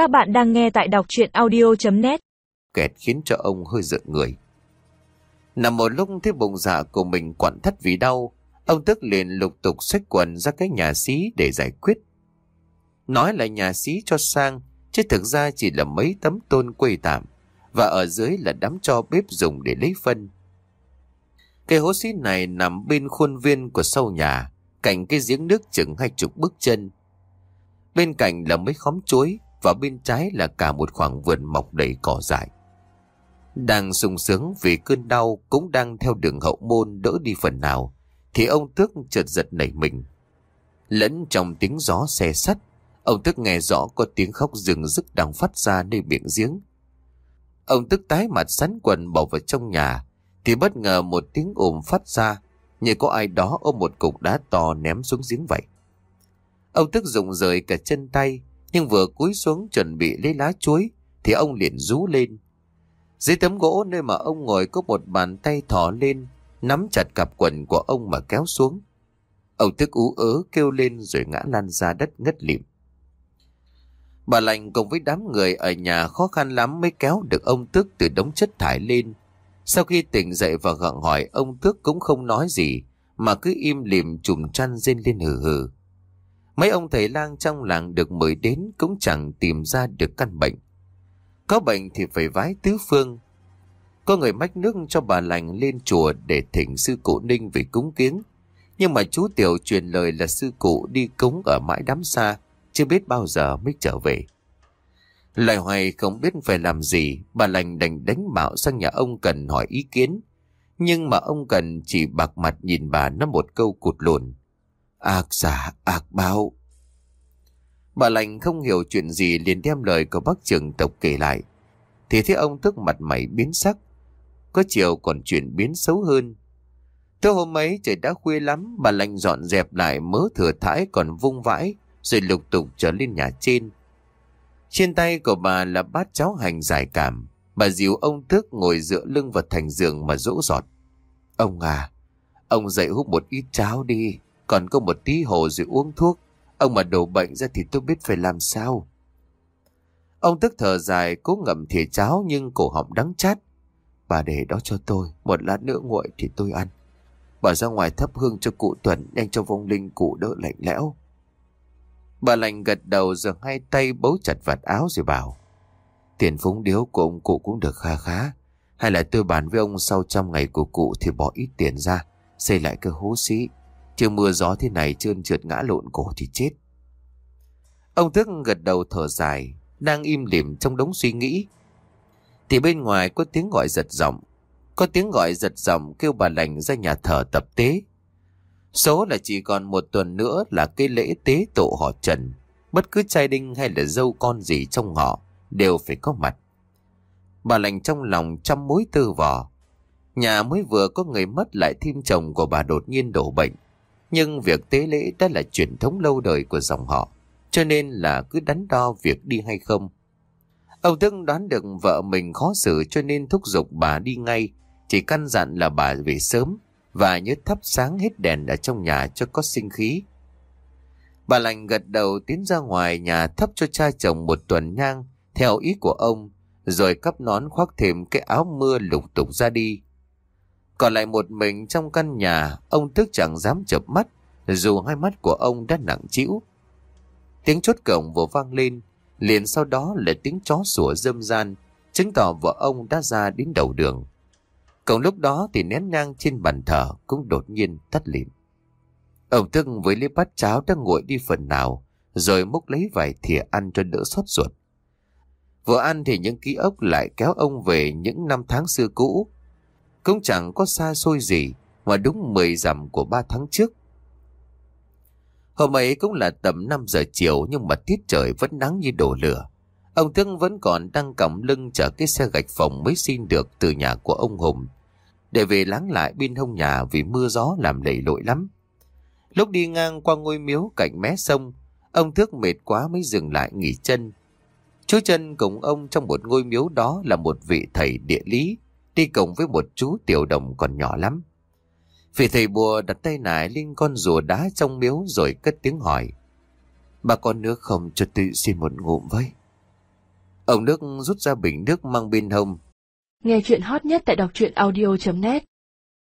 Các bạn đang nghe tại đọc chuyện audio.net Kẹt khiến cho ông hơi giận người. Nằm một lúc thấy bụng dạ của mình quặn thắt vì đau, ông tức liền lục tục xách quần ra cái nhà xí để giải quyết. Nói là nhà xí cho sang, chứ thực ra chỉ là mấy tấm tôn quây tạm, và ở dưới là đám cho bếp dùng để lấy phân. Cây hố xí này nằm bên khuôn viên của sau nhà, cạnh cái giếng nước chừng hai chục bước chân. Bên cạnh là mấy khóm chuối, và bên trái là cả một khoảng vườn mọc đầy cỏ dại. Đang sung sướng vì cơn đau cũng đang theo đường hậu môn đỡ đi phần nào, thì ông Tước chợt giật nảy mình. Lẫn trong tiếng gió xe sắt, ông Tước nghe rõ có tiếng khóc rừng rức đang phát ra nơi miệng giếng. Ông Tước tái mặt sắn quần bỏ vào trong nhà, thì bất ngờ một tiếng ồn phát ra, như có ai đó ôm một cục đá to ném xuống giếng vậy. Ông Tước dùng rời cả chân tay, nhưng vừa cúi xuống chuẩn bị lấy lá chuối thì ông liền rú lên. Dưới tấm gỗ nơi mà ông ngồi có một bàn tay thỏ lên, nắm chặt cặp quần của ông mà kéo xuống. Ông tức ú ớ kêu lên rồi ngã lăn ra đất ngất lịm. Bà lành cùng với đám người ở nhà khó khăn lắm mới kéo được ông Tước từ đống chất thải lên. Sau khi tỉnh dậy và gặng hỏi ông Tước cũng không nói gì mà cứ im lìm trùm chăn rên lên hừ hừ. Mấy ông thầy lang trong làng được mời đến cũng chẳng tìm ra được căn bệnh. Có bệnh thì phải vái tứ phương. Có người mách nước cho bà lành lên chùa để thỉnh sư cụ Ninh về cúng kiến. Nhưng mà chú Tiểu truyền lời là sư cụ đi cúng ở mãi đám xa, chưa biết bao giờ mới trở về. Lại hoài không biết phải làm gì, bà lành đành đánh mạo sang nhà ông Cần hỏi ý kiến. Nhưng mà ông Cần chỉ bạc mặt nhìn bà nó một câu cụt lùn. Ác giả, ác báo. Bà lành không hiểu chuyện gì liền đem lời của bác trưởng tộc kể lại. Thì thấy ông tức mặt mày biến sắc. Có chiều còn chuyện biến xấu hơn. Tới hôm ấy trời đã khuya lắm, bà lành dọn dẹp lại mớ thừa thải còn vung vãi, rồi lục tục trở lên nhà trên. Trên tay của bà là bát cháo hành dài cảm. Bà dìu ông thức ngồi dựa lưng vào thành giường mà rũ giọt. Ông à, ông dậy hút một ít cháo đi, còn có một tí hồ rồi uống thuốc. Ông mà đổ bệnh ra thì tôi biết phải làm sao. Ông tức thở dài cố ngậm thìa cháo nhưng cổ họng đắng chát. Bà để đó cho tôi, một lát nữa nguội thì tôi ăn. Bà ra ngoài thắp hương cho cụ tuấn nhanh cho vong linh cụ đỡ lạnh lẽo. Bà lành gật đầu rồi hai tay bấu chặt vạt áo rồi bảo. Tiền phúng điếu của ông cụ cũng được kha khá. Hay là tôi bàn với ông sau trăm ngày của cụ thì bỏ ít tiền ra, xây lại cái hố xí. Chứ mưa gió thế này trơn trượt ngã lộn cổ thì chết. Ông Thức gật đầu thở dài, đang im lìm trong đống suy nghĩ. Thì bên ngoài có tiếng gọi giật giọng, có tiếng gọi giật giọng kêu bà lành ra nhà thờ tập tế. Số là chỉ còn một tuần nữa là cái lễ tế tổ họ Trần. Bất cứ trai đinh hay là dâu con gì trong họ đều phải có mặt. Bà lành trong lòng trăm mối tư vò. Nhà mới vừa có người mất lại thêm chồng của bà đột nhiên đổ bệnh. Nhưng việc tế lễ đã là truyền thống lâu đời của dòng họ, cho nên là cứ đắn đo việc đi hay không. Ông Tưng đoán được vợ mình khó xử cho nên thúc giục bà đi ngay, chỉ căn dặn là bà về sớm và nhớ thắp sáng hết đèn ở trong nhà cho có sinh khí. Bà lành gật đầu tiến ra ngoài nhà thắp cho cha chồng một tuần nhang theo ý của ông, rồi cắp nón khoác thêm cái áo mưa lục tục ra đi. Còn lại một mình trong căn nhà, ông thức chẳng dám chợp mắt, dù hai mắt của ông đã nặng chịu. Tiếng chốt cổng vừa vang lên, liền sau đó là tiếng chó sủa dâm gian, chứng tỏ vợ ông đã ra đến đầu đường. Còn lúc đó thì nén nhang trên bàn thờ cũng đột nhiên tắt lịm. Ông Thức với lấy bát cháo đang nguội đi phần nào, rồi múc lấy vài thìa ăn cho đỡ xót ruột. Vừa ăn thì những ký ức lại kéo ông về những năm tháng xưa cũ, cũng chẳng có xa xôi gì mà đúng 10 dặm của 3 tháng trước. Hôm ấy cũng là tầm 5 giờ chiều nhưng mà tiết trời vẫn nắng như đổ lửa. Ông Thương vẫn còn đang còng lưng chở cái xe gạch phòng mới xin được từ nhà của ông Hùng. Để về láng lại bên hông nhà vì mưa gió làm lầy lội lắm. Lúc đi ngang qua ngôi miếu cạnh mé sông, ông Thước mệt quá mới dừng lại nghỉ chân. Chú chân cùng ông trong một ngôi miếu đó là một vị thầy địa lý đi cùng với một chú tiểu đồng còn nhỏ lắm. Vị thầy bùa đặt tay nải lên con rùa đá trong miếu rồi cất tiếng hỏi. Bà con nước không cho tự xin một ngụm với. Ông nước rút ra bình nước mang bên hông. Nghe chuyện hot nhất tại đọc truyện audio.net